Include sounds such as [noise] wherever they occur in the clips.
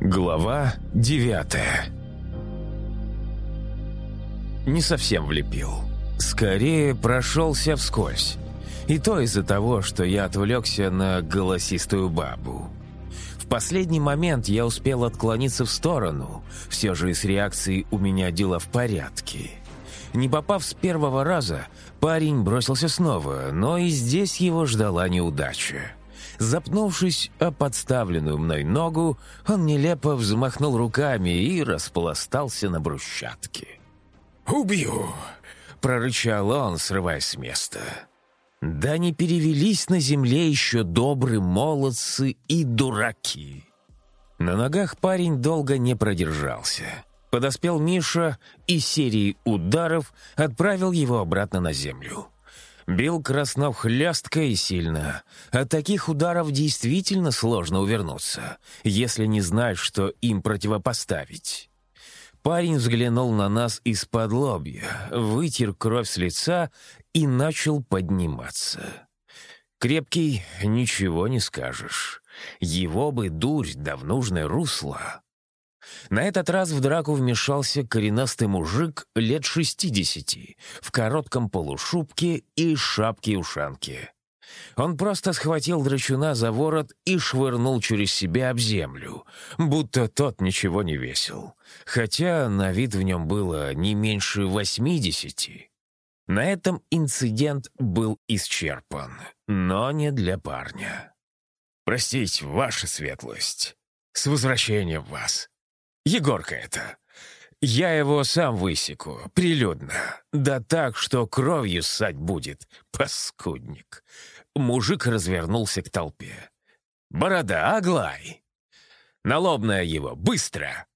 Глава девятая Не совсем влепил. Скорее прошелся вскользь. И то из-за того, что я отвлекся на голосистую бабу. В последний момент я успел отклониться в сторону. Все же с реакцией у меня дела в порядке. Не попав с первого раза, парень бросился снова, но и здесь его ждала неудача. Запнувшись о подставленную мной ногу, он нелепо взмахнул руками и распластался на брусчатке. «Убью!» — прорычал он, срываясь с места. Да не перевелись на земле еще добрые молодцы и дураки. На ногах парень долго не продержался. Подоспел Миша и серией ударов отправил его обратно на землю. Бил Краснов хлестко и сильно. От таких ударов действительно сложно увернуться, если не знаешь, что им противопоставить. Парень взглянул на нас из-под лобья, вытер кровь с лица и начал подниматься. Крепкий, ничего не скажешь. Его бы дурь да в нужное русло. На этот раз в драку вмешался коренастый мужик лет шестидесяти в коротком полушубке и шапке-ушанке. Он просто схватил драчуна за ворот и швырнул через себя об землю, будто тот ничего не весил, хотя на вид в нем было не меньше восьмидесяти. На этом инцидент был исчерпан, но не для парня. «Простите, ваша светлость. С возвращением вас!» Егорка это. Я его сам высеку, прилюдно. Да так, что кровью ссать будет, паскудник. Мужик развернулся к толпе. «Борода, Аглай!» «Налобная его, быстро!»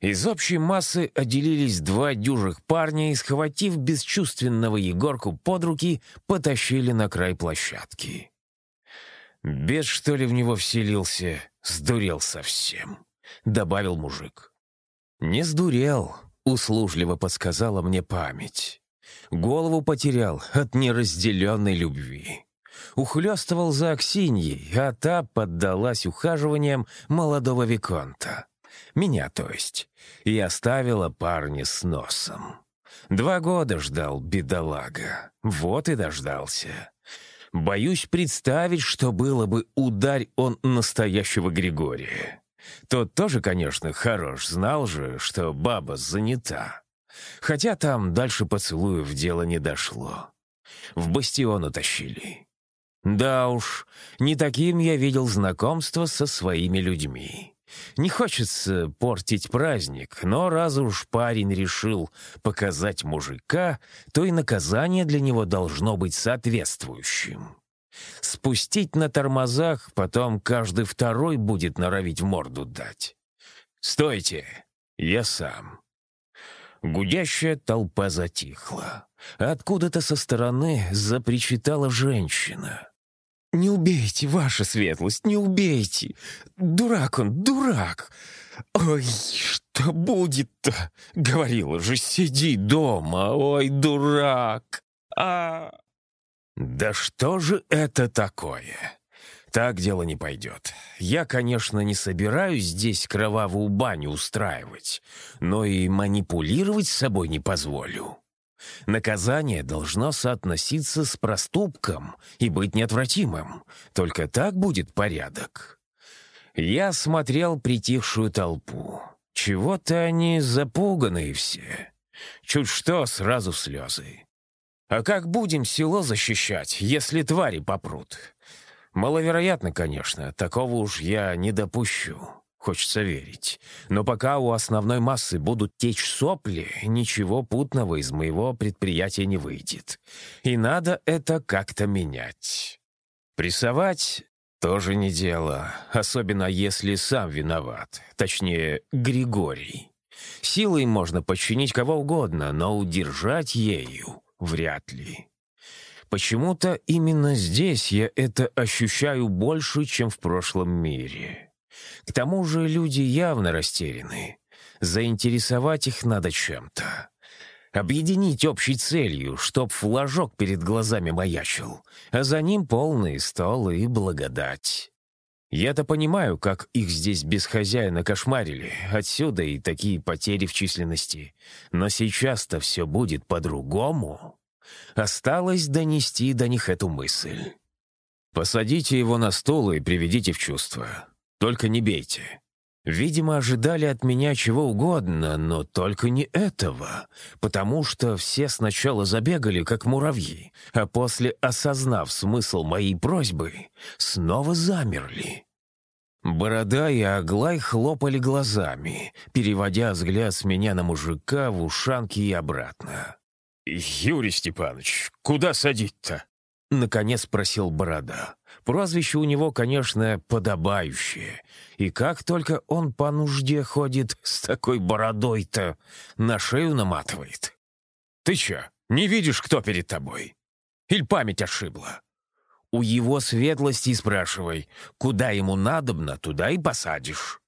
Из общей массы отделились два дюжих парня и, схватив бесчувственного Егорку под руки, потащили на край площадки. Бес, что ли, в него вселился, сдурел совсем. — добавил мужик. «Не сдурел», — услужливо подсказала мне память. Голову потерял от неразделенной любви. Ухлёстывал за Аксиньей, а та поддалась ухаживаниям молодого Виконта. Меня, то есть. И оставила парня с носом. Два года ждал бедолага. Вот и дождался. Боюсь представить, что было бы, ударь он настоящего Григория. Тот тоже, конечно, хорош, знал же, что баба занята. Хотя там дальше поцелуев дело не дошло. В бастион утащили. Да уж, не таким я видел знакомство со своими людьми. Не хочется портить праздник, но раз уж парень решил показать мужика, то и наказание для него должно быть соответствующим. Спустить на тормозах, потом каждый второй будет норовить морду дать. «Стойте! Я сам!» Гудящая толпа затихла. Откуда-то со стороны запричитала женщина. «Не убейте, ваша светлость, не убейте! Дурак он, дурак! Ой, что будет-то? Говорила же, сиди дома, ой, дурак! А, «Да что же это такое?» «Так дело не пойдет. Я, конечно, не собираюсь здесь кровавую баню устраивать, но и манипулировать собой не позволю. Наказание должно соотноситься с проступком и быть неотвратимым. Только так будет порядок». Я смотрел притихшую толпу. Чего-то они запуганные все. Чуть что, сразу слезы. А как будем село защищать, если твари попрут? Маловероятно, конечно, такого уж я не допущу. Хочется верить. Но пока у основной массы будут течь сопли, ничего путного из моего предприятия не выйдет. И надо это как-то менять. Прессовать тоже не дело, особенно если сам виноват, точнее, Григорий. Силой можно подчинить кого угодно, но удержать ею Вряд ли. Почему-то именно здесь я это ощущаю больше, чем в прошлом мире. К тому же люди явно растеряны. Заинтересовать их надо чем-то. Объединить общей целью, чтоб флажок перед глазами маячил, а за ним полный стол и благодать. Я-то понимаю, как их здесь без хозяина кошмарили, отсюда и такие потери в численности. Но сейчас-то все будет по-другому. Осталось донести до них эту мысль. Посадите его на стол и приведите в чувство. Только не бейте. Видимо, ожидали от меня чего угодно, но только не этого, потому что все сначала забегали, как муравьи, а после, осознав смысл моей просьбы, снова замерли. Борода и Аглай хлопали глазами, переводя взгляд с меня на мужика в ушанки и обратно. «Юрий Степанович, куда садить-то?» — наконец спросил Борода. Прозвище у него, конечно, подобающее. И как только он по нужде ходит с такой бородой-то, на шею наматывает. «Ты чё, не видишь, кто перед тобой? Или память ошибла?» У его светлости спрашивай, куда ему надобно, туда и посадишь.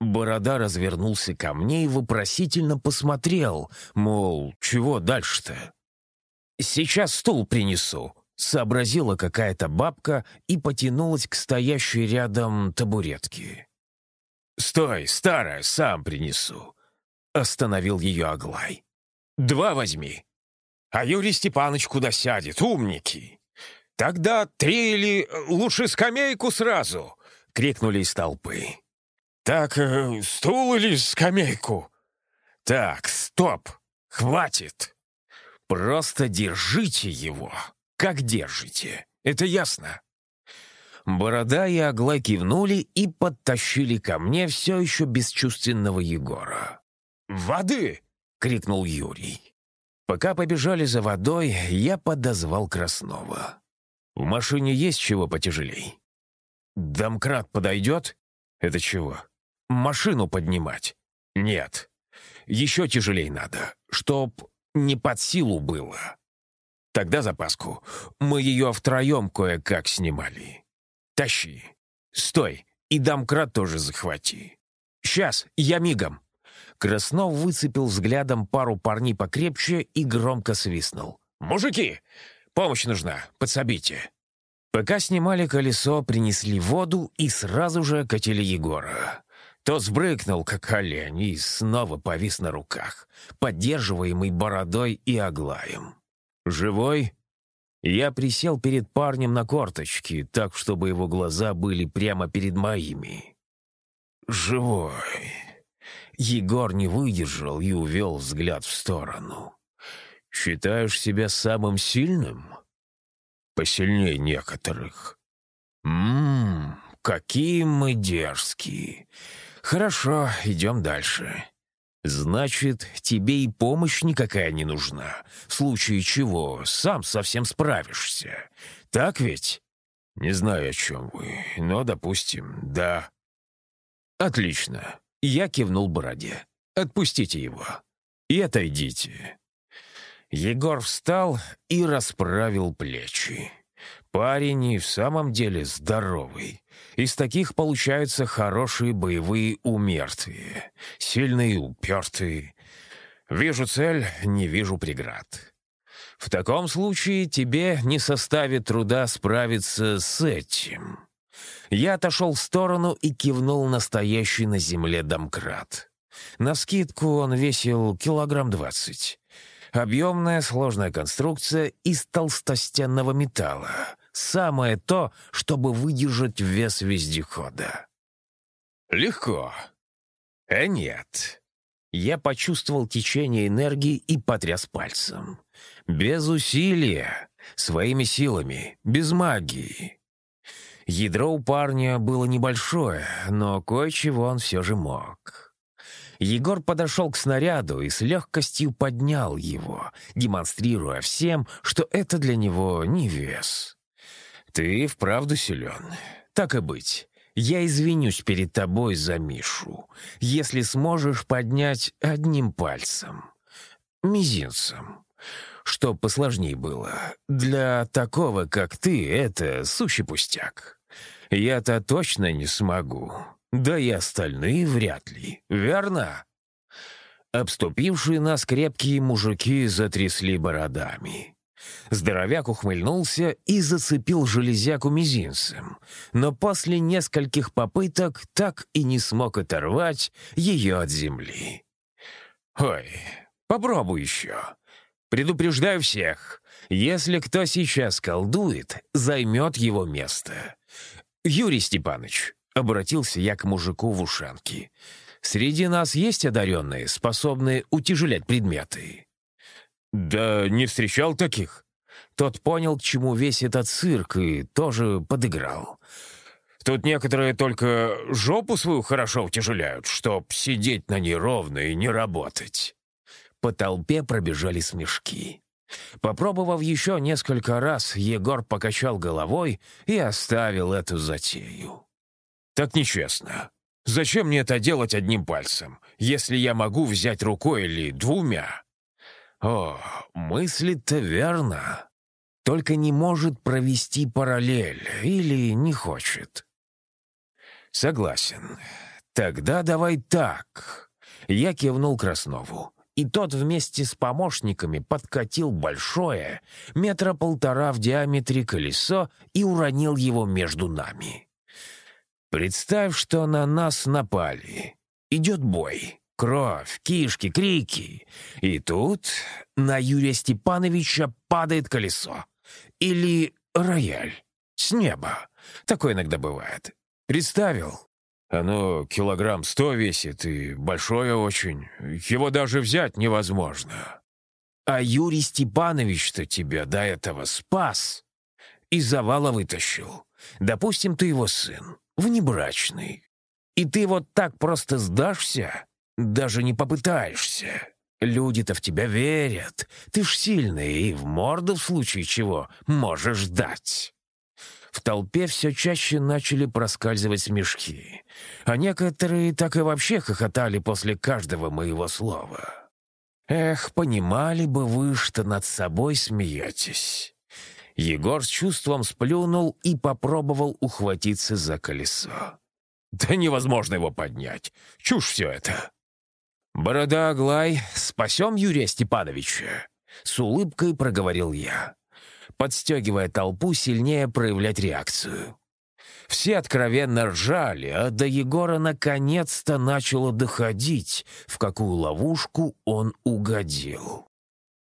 Борода развернулся ко мне и вопросительно посмотрел, мол, чего дальше-то? «Сейчас стул принесу», Сообразила какая-то бабка и потянулась к стоящей рядом табуретке. «Стой, старая, сам принесу!» Остановил ее Аглай. «Два возьми. А Юрий Степанович куда сядет, умники!» «Тогда три или э, лучше скамейку сразу!» — крикнули из толпы. «Так, э, стул или скамейку?» «Так, стоп! Хватит! Просто держите его!» Как держите. Это ясно?» Борода и Агла кивнули и подтащили ко мне все еще бесчувственного Егора. «Воды!» — крикнул Юрий. Пока побежали за водой, я подозвал Краснова. «В машине есть чего потяжелей?» «Домкрат подойдет?» «Это чего?» «Машину поднимать?» «Нет. Еще тяжелей надо, чтоб не под силу было». Тогда запаску. Мы ее втроем кое-как снимали. Тащи. Стой, и домкрат тоже захвати. Сейчас, я мигом. Краснов выцепил взглядом пару парней покрепче и громко свистнул. «Мужики, помощь нужна, подсобите». Пока снимали колесо, принесли воду и сразу же катили Егора. Тот сбрыкнул, как олень, и снова повис на руках, поддерживаемый бородой и оглаем. «Живой?» Я присел перед парнем на корточки, так, чтобы его глаза были прямо перед моими. «Живой!» Егор не выдержал и увел взгляд в сторону. «Считаешь себя самым сильным?» «Посильнее некоторых». «Ммм, какие мы дерзкие! Хорошо, идем дальше. «Значит, тебе и помощь никакая не нужна, в случае чего сам совсем справишься. Так ведь?» «Не знаю, о чем вы, но, допустим, да». «Отлично». Я кивнул Бороде. «Отпустите его. И отойдите». Егор встал и расправил плечи. Парень и в самом деле здоровый. Из таких получаются хорошие боевые умертвия. Сильные, упертые. Вижу цель, не вижу преград. В таком случае тебе не составит труда справиться с этим. Я отошел в сторону и кивнул настоящий на земле домкрат. Навскидку он весил килограмм двадцать. Объемная сложная конструкция из толстостенного металла — Самое то, чтобы выдержать вес вездехода. Легко. Э, нет. Я почувствовал течение энергии и потряс пальцем. Без усилия, своими силами, без магии. Ядро у парня было небольшое, но кое-чего он все же мог. Егор подошел к снаряду и с легкостью поднял его, демонстрируя всем, что это для него не вес. «Ты вправду силен. Так и быть. Я извинюсь перед тобой за Мишу, если сможешь поднять одним пальцем. Мизинцем. Что посложней было. Для такого, как ты, это сущий пустяк. Я-то точно не смогу. Да и остальные вряд ли. Верно?» Обступившие нас крепкие мужики затрясли бородами. Здоровяк ухмыльнулся и зацепил железяку мизинцем, но после нескольких попыток так и не смог оторвать ее от земли. «Ой, попробуй еще. Предупреждаю всех, если кто сейчас колдует, займет его место. Юрий Степанович, — обратился я к мужику в ушанке, — среди нас есть одаренные, способные утяжелять предметы? «Да не встречал таких». Тот понял, к чему весь этот цирк, и тоже подыграл. Тут некоторые только жопу свою хорошо утяжеляют, чтоб сидеть на ней ровно и не работать. По толпе пробежали смешки. Попробовав еще несколько раз, Егор покачал головой и оставил эту затею. «Так нечестно. Зачем мне это делать одним пальцем, если я могу взять рукой или двумя?» «О, мысли-то верно. Только не может провести параллель или не хочет». «Согласен. Тогда давай так». Я кивнул Краснову и тот вместе с помощниками подкатил большое, метра полтора в диаметре колесо и уронил его между нами. Представь, что на нас напали. Идет бой. Кровь, кишки, крики. И тут на Юрия Степановича падает колесо. Или рояль. С неба. Такое иногда бывает. Представил? Оно килограмм сто весит и большое очень. Его даже взять невозможно. А Юрий Степанович-то тебя до этого спас. Из завала вытащил. Допустим, ты его сын, внебрачный. И ты вот так просто сдашься? Даже не попытаешься. Люди-то в тебя верят. Ты ж сильный и в морду в случае чего можешь дать. В толпе все чаще начали проскальзывать смешки, а некоторые так и вообще хохотали после каждого моего слова. Эх, понимали бы вы, что над собой смеетесь. Егор с чувством сплюнул и попробовал ухватиться за колесо. Да невозможно его поднять. Чушь все это. «Борода Аглай, спасем Юрия Степановича!» С улыбкой проговорил я подстегивая толпу сильнее проявлять реакцию. Все откровенно ржали, а до Егора наконец-то начало доходить, в какую ловушку он угодил.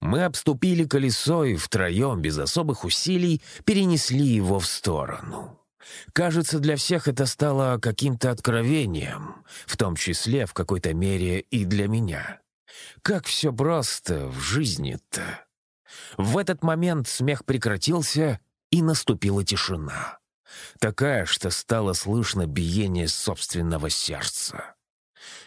Мы обступили колесо и втроем, без особых усилий, перенесли его в сторону. Кажется, для всех это стало каким-то откровением, в том числе в какой-то мере и для меня. Как все просто в жизни-то. В этот момент смех прекратился, и наступила тишина. Такая, что стало слышно биение собственного сердца.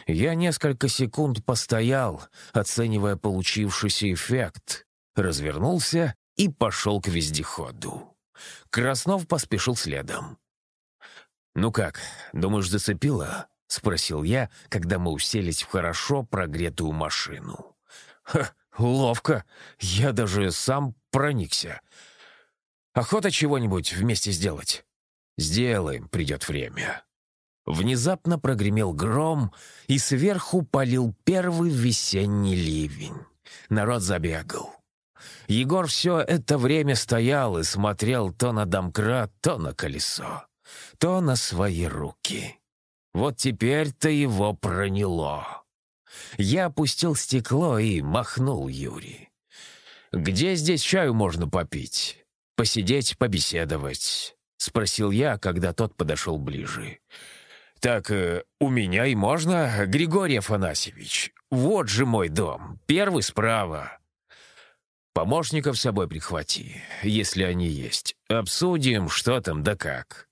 Я несколько секунд постоял, оценивая получившийся эффект, развернулся и пошел к вездеходу. Краснов поспешил следом. «Ну как, думаешь, зацепило?» — спросил я, когда мы уселись в хорошо прогретую машину. «Ха, Ловко. Я даже сам проникся. Охота чего-нибудь вместе сделать? Сделаем, придет время. Внезапно прогремел гром, и сверху полил первый весенний ливень. Народ забегал. Егор все это время стоял и смотрел то на домкрат, то на колесо, то на свои руки. Вот теперь-то его проняло. Я опустил стекло и махнул Юрий. «Где здесь чаю можно попить? Посидеть, побеседовать?» — спросил я, когда тот подошел ближе. «Так э, у меня и можно, Григорий Афанасьевич. Вот же мой дом, первый справа». «Помощников с собой прихвати, если они есть. Обсудим, что там да как».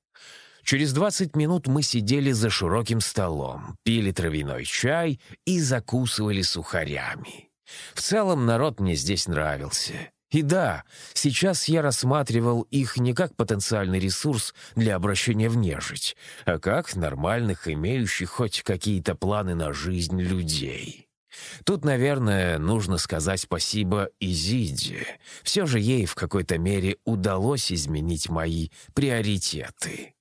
Через 20 минут мы сидели за широким столом, пили травяной чай и закусывали сухарями. В целом народ мне здесь нравился. И да, сейчас я рассматривал их не как потенциальный ресурс для обращения в нежить, а как нормальных, имеющих хоть какие-то планы на жизнь людей. Тут, наверное, нужно сказать спасибо Изиде. Все же ей в какой-то мере удалось изменить мои приоритеты.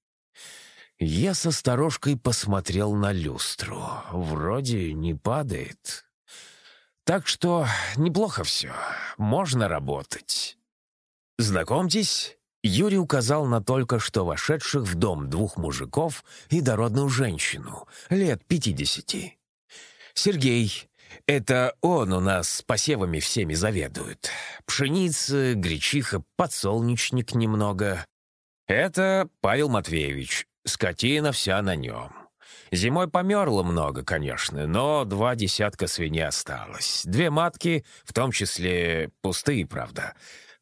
Я со сторожкой посмотрел на люстру. Вроде не падает. Так что неплохо все. Можно работать. Знакомьтесь, Юрий указал на только что вошедших в дом двух мужиков и дородную женщину, лет пятидесяти. «Сергей, это он у нас с посевами всеми заведует. Пшеница, гречиха, подсолнечник немного. Это Павел Матвеевич, скотина вся на нем. Зимой померло много, конечно, но два десятка свиней осталось. Две матки, в том числе пустые, правда.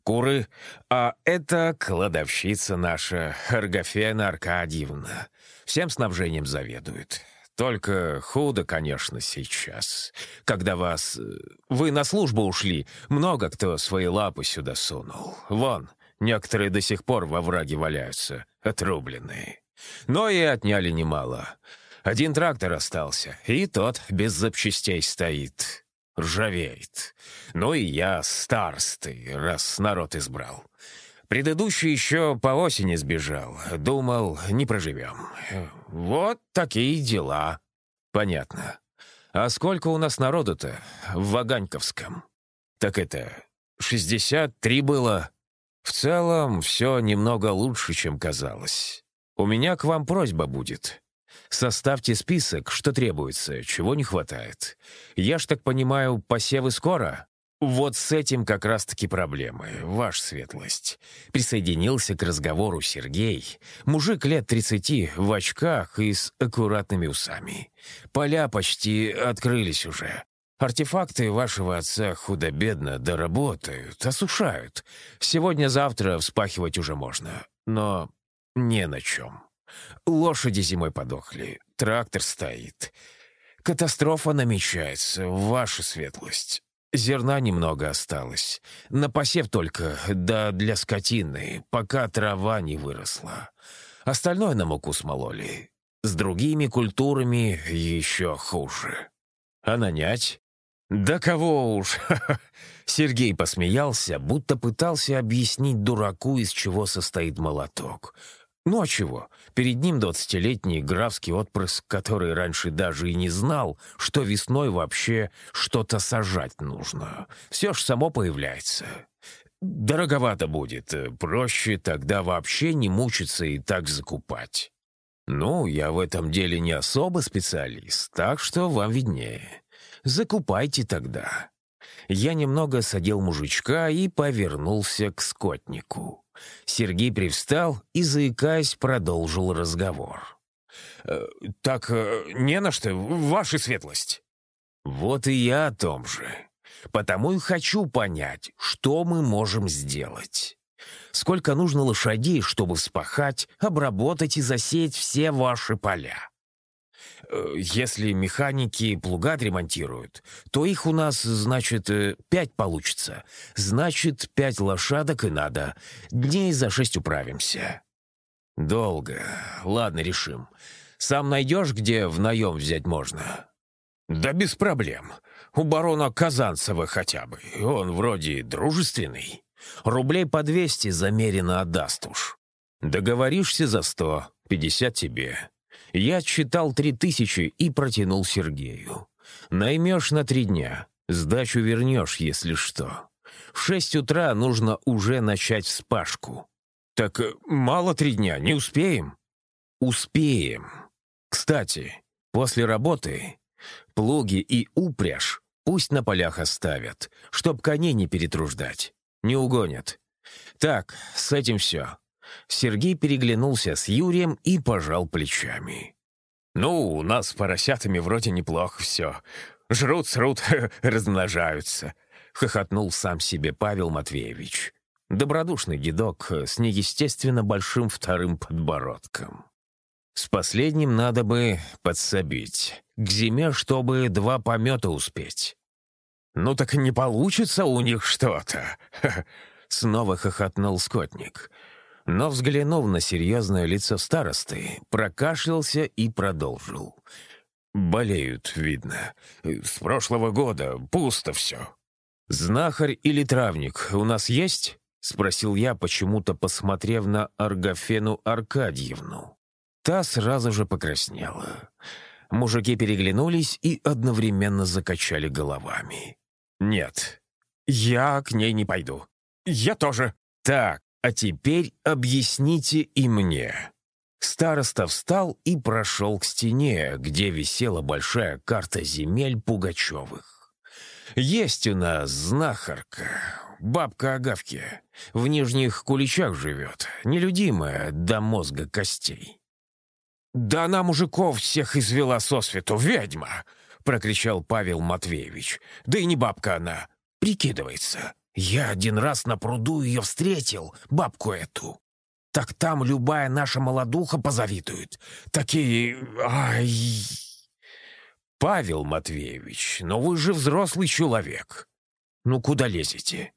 Куры. А это кладовщица наша, Аргофена Аркадьевна. Всем снабжением заведует. Только худо, конечно, сейчас. Когда вас... Э, вы на службу ушли, много кто свои лапы сюда сунул. Вон, некоторые до сих пор во враге валяются, отрубленные. Но и отняли немало. Один трактор остался, и тот без запчастей стоит. Ржавеет. Ну и я старстый, раз народ избрал. Предыдущий еще по осени сбежал. Думал, не проживем. Вот такие дела. Понятно. А сколько у нас народу-то в Ваганьковском? Так это, 63 было. В целом, все немного лучше, чем казалось. У меня к вам просьба будет. Составьте список, что требуется, чего не хватает. Я ж так понимаю, посевы скоро? «Вот с этим как раз-таки проблемы, ваша светлость», — присоединился к разговору Сергей, мужик лет тридцати, в очках и с аккуратными усами. «Поля почти открылись уже. Артефакты вашего отца худо-бедно доработают, осушают. Сегодня-завтра вспахивать уже можно, но не на чем. Лошади зимой подохли, трактор стоит. Катастрофа намечается, ваша светлость». Зерна немного осталось. На посев только, да для скотины, пока трава не выросла. Остальное на муку смололи. С другими культурами еще хуже. А нанять? Да кого уж! [laughs] Сергей посмеялся, будто пытался объяснить дураку, из чего состоит молоток. Ну а чего? Перед ним двадцатилетний графский отпрыск, который раньше даже и не знал, что весной вообще что-то сажать нужно. Все ж само появляется. Дороговато будет, проще тогда вообще не мучиться и так закупать. Ну, я в этом деле не особо специалист, так что вам виднее. Закупайте тогда. Я немного садил мужичка и повернулся к скотнику. Сергей привстал и, заикаясь, продолжил разговор. «Э, «Так э, не на что, ваша светлость». «Вот и я о том же. Потому и хочу понять, что мы можем сделать. Сколько нужно лошадей, чтобы вспахать, обработать и засеять все ваши поля? Э, если механики плуга ремонтируют, то их у нас, значит, э, пять получится. Значит, пять лошадок и надо. Дней за шесть управимся. Долго. Ладно, решим. Сам найдешь, где в наем взять можно? Да без проблем. У барона Казанцева хотя бы. Он вроде дружественный. Рублей по двести замеренно отдаст уж. Договоришься за сто, пятьдесят тебе. Я отсчитал три тысячи и протянул Сергею. «Наймешь на три дня. Сдачу вернешь, если что. В шесть утра нужно уже начать вспашку». «Так э, мало три дня, не успеем?» «Успеем. Кстати, после работы плуги и упряжь пусть на полях оставят, чтоб коней не перетруждать. Не угонят. Так, с этим все. Сергей переглянулся с Юрием и пожал плечами. «Ну, у нас с поросятами вроде неплохо все. Жрут, срут, [laughs] размножаются», — хохотнул сам себе Павел Матвеевич. Добродушный дедок с неестественно большим вторым подбородком. С последним надо бы подсобить. К зиме, чтобы два помета успеть. «Ну так не получится у них что-то!» [laughs] Снова хохотнул скотник но, взглянув на серьезное лицо старосты, прокашлялся и продолжил. «Болеют, видно. С прошлого года пусто все». «Знахарь или травник у нас есть?» — спросил я, почему-то посмотрев на Аргофену Аркадьевну. Та сразу же покраснела. Мужики переглянулись и одновременно закачали головами. «Нет, я к ней не пойду. Я тоже», Так, а теперь объясните и мне. Староста встал и прошел к стене, где висела большая карта земель Пугачевых. «Есть у нас знахарка, бабка Агавки. В нижних куличах живет, нелюдимая до мозга костей». «Да она мужиков всех извела сосвету, ведьма!» — прокричал Павел Матвеевич. «Да и не бабка она, прикидывается. Я один раз на пруду ее встретил, бабку эту. Так там любая наша молодуха позавидует. Такие... Ай... Павел Матвеевич, но вы же взрослый человек. Ну куда лезете?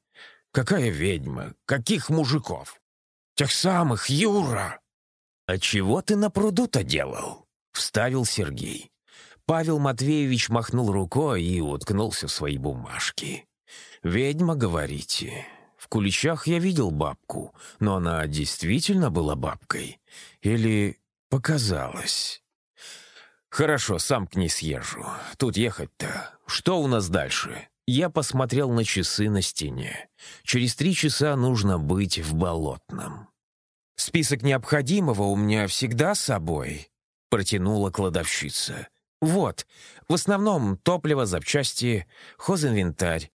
Какая ведьма? Каких мужиков? Тех самых, Юра! А чего ты на пруду-то делал? Вставил Сергей. Павел Матвеевич махнул рукой и уткнулся в свои бумажки. «Ведьма, говорите?» В куличах я видел бабку, но она действительно была бабкой. Или показалось? Хорошо, сам к ней съезжу. Тут ехать-то. Что у нас дальше? Я посмотрел на часы на стене. Через три часа нужно быть в Болотном. «Список необходимого у меня всегда с собой», — протянула кладовщица. «Вот, в основном топливо, запчасти, хозинвентарь,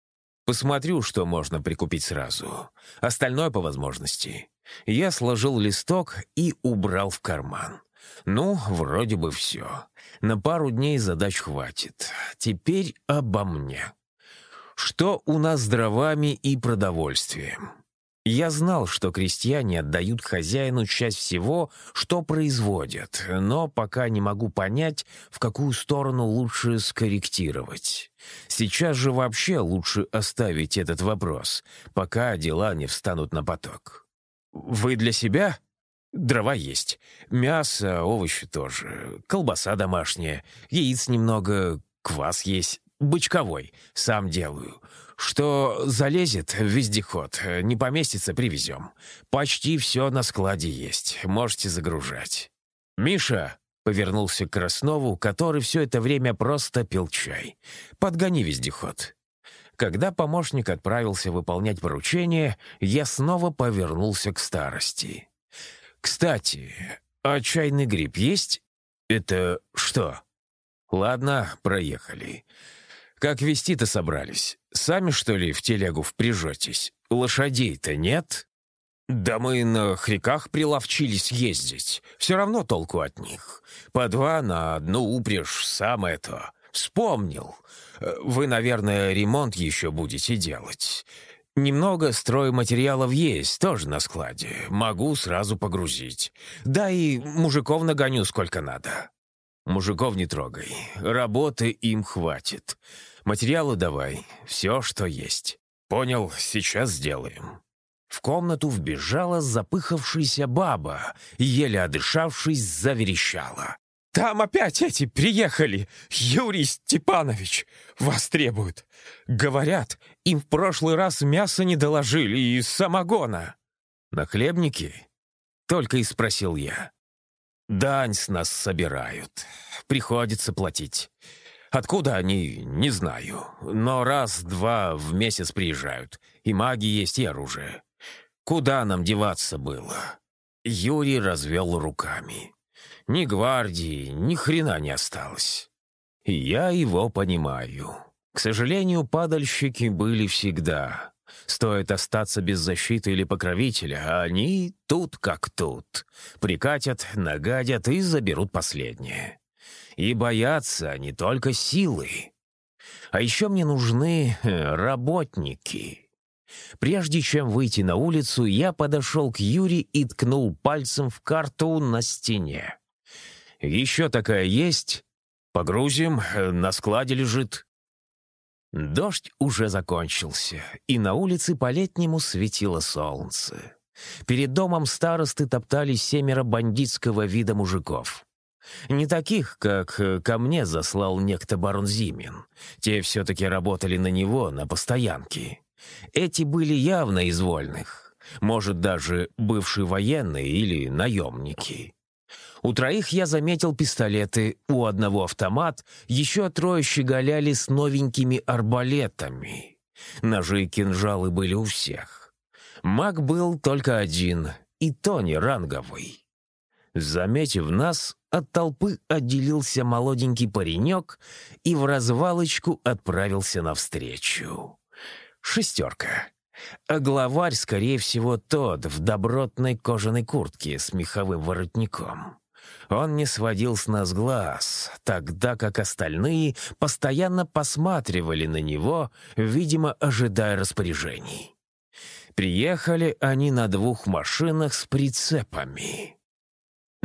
Посмотрю, что можно прикупить сразу. Остальное по возможности. Я сложил листок и убрал в карман. Ну, вроде бы все. На пару дней задач хватит. Теперь обо мне. Что у нас с дровами и продовольствием? Я знал, что крестьяне отдают хозяину часть всего, что производят, но пока не могу понять, в какую сторону лучше скорректировать. Сейчас же вообще лучше оставить этот вопрос, пока дела не встанут на поток. «Вы для себя?» Дрова есть. Мясо, овощи тоже. Колбаса домашняя. Яиц немного. Квас есть. Бычковой. Сам делаю. Что залезет в вездеход, не поместится, привезем. Почти все на складе есть, можете загружать. «Миша!» — повернулся к Краснову, который все это время просто пил чай. «Подгони вездеход». Когда помощник отправился выполнять поручение, я снова повернулся к старости. «Кстати, а чайный гриб есть? Это что?» «Ладно, проехали. Как вести-то собрались? Сами, что ли, в телегу впряжетесь? Лошадей-то нет?» «Да мы на хриках приловчились ездить. Все равно толку от них. По два на одну упряжь, самое то. Вспомнил. Вы, наверное, ремонт еще будете делать. Немного стройматериалов есть, тоже на складе. Могу сразу погрузить. Да и мужиков нагоню сколько надо. Мужиков не трогай. Работы им хватит. Материалы давай, все, что есть. Понял, сейчас сделаем». В комнату вбежала запыхавшаяся баба, еле одышавшись, заверещала. «Там опять эти приехали! Юрий Степанович! Вас требуют! Говорят, им в прошлый раз мясо не доложили и самогона!» «На хлебники?» — только и спросил я. «Дань с нас собирают. Приходится платить. Откуда они, не знаю. Но раз-два в месяц приезжают. И маги есть, и оружие. Куда нам деваться было?» Юрий развел руками. «Ни гвардии, ни хрена не осталось». я его понимаю. К сожалению, падальщики были всегда. Стоит остаться без защиты или покровителя, а они тут как тут. Прикатят, нагадят и заберут последнее. И боятся не только силы. А еще мне нужны э, работники. Прежде чем выйти на улицу, я подошел к Юре и ткнул пальцем в карту на стене. «Еще такая есть? Погрузим, э, на складе лежит». Дождь уже закончился, и на улице по-летнему светило солнце. Перед домом старосты топтались семеро бандитского вида мужиков. Не таких, как э, ко мне заслал некто барон Зимин. Те все-таки работали на него, на постоянке. Эти были явно из вольных. Может, даже бывшие военные или наемники. У троих я заметил пистолеты, у одного автомат, еще трое щеголяли с новенькими арбалетами. Ножи и кинжалы были у всех. Маг был только один, и то не ранговый. Заметив нас, от толпы отделился молоденький паренек и в развалочку отправился навстречу. Шестерка. А главарь, скорее всего, тот, в добротной кожаной куртке с меховым воротником. Он не сводил с нас глаз, тогда как остальные постоянно посматривали на него, видимо, ожидая распоряжений. Приехали они на двух машинах с прицепами.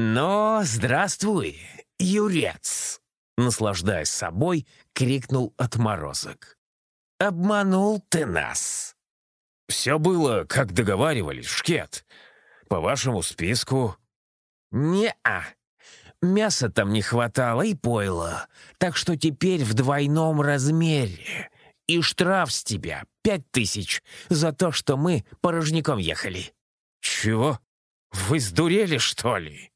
«Но здравствуй, Юрец!» Наслаждаясь собой, крикнул отморозок. «Обманул ты нас!» «Все было, как договаривались, Шкет. По вашему списку...» «Не-а. Мяса там не хватало и пойла, так что теперь в двойном размере. И штраф с тебя пять тысяч за то, что мы порожняком ехали». «Чего? Вы сдурели, что ли?»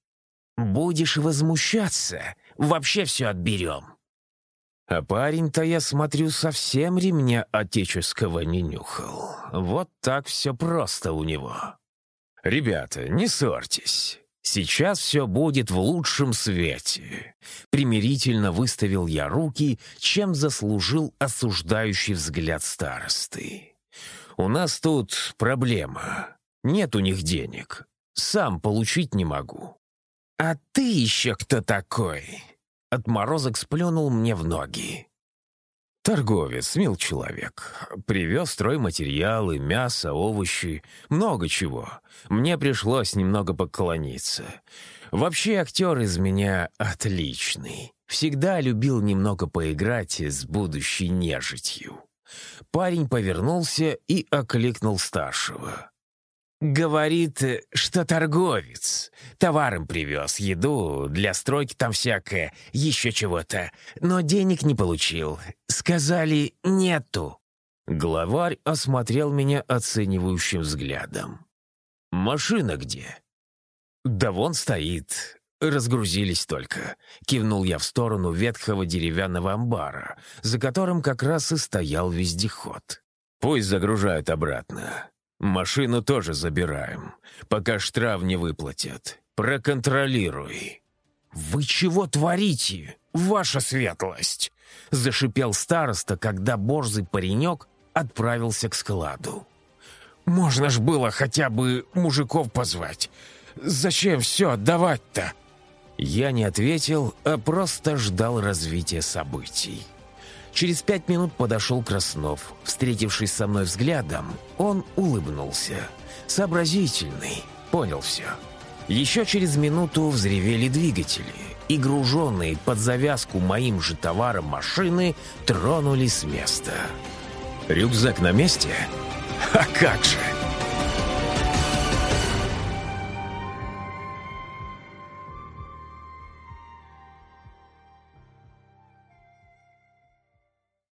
«Будешь возмущаться, вообще все отберем». А парень-то, я смотрю, совсем ремня отеческого не нюхал. Вот так все просто у него. «Ребята, не ссорьтесь. Сейчас все будет в лучшем свете». Примирительно выставил я руки, чем заслужил осуждающий взгляд старосты. «У нас тут проблема. Нет у них денег. Сам получить не могу. «А ты еще кто такой?» Отморозок сплюнул мне в ноги. Торговец, мил человек. Привез стройматериалы, мясо, овощи, много чего. Мне пришлось немного поклониться. Вообще актер из меня отличный. Всегда любил немного поиграть с будущей нежитью. Парень повернулся и окликнул старшего. Говорит, что торговец. Товаром привез, еду, для стройки там всякое, еще чего-то. Но денег не получил. Сказали, нету. Главарь осмотрел меня оценивающим взглядом. «Машина где?» «Да вон стоит. Разгрузились только». Кивнул я в сторону ветхого деревянного амбара, за которым как раз и стоял вездеход. «Пусть загружают обратно. Машину тоже забираем, пока штраф не выплатят. Проконтролируй». «Вы чего творите, ваша светлость?» — зашипел староста, когда борзый паренек отправился к складу. «Можно ж было хотя бы мужиков позвать. Зачем все отдавать-то?» Я не ответил, а просто ждал развития событий. Через пять минут подошел Краснов. Встретившись со мной взглядом, он улыбнулся. Сообразительный, понял все. Еще через минуту взревели двигатели, и груженные под завязку моим же товаром машины тронулись с места. «Рюкзак на месте? А как же!»